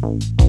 Thank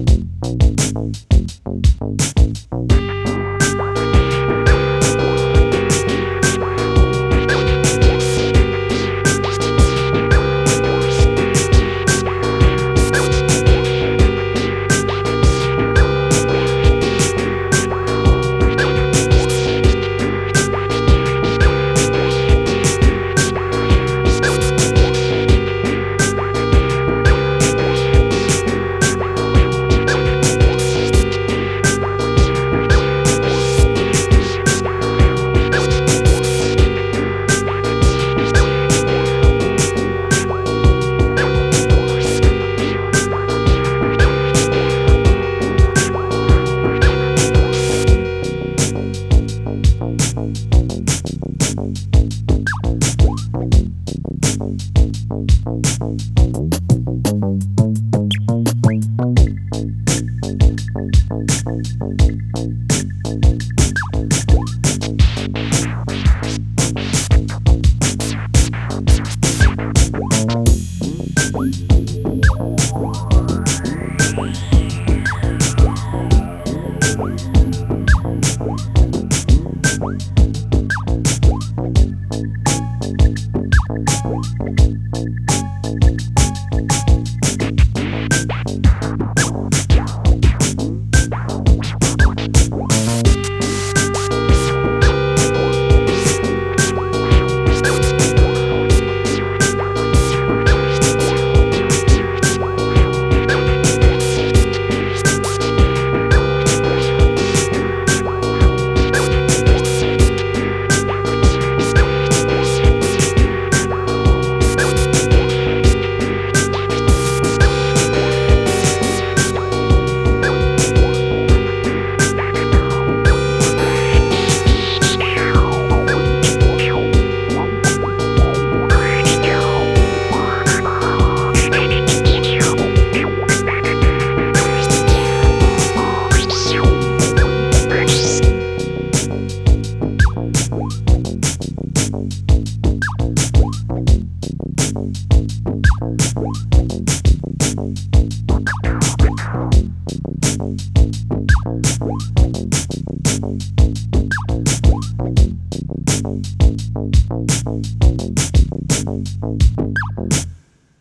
man.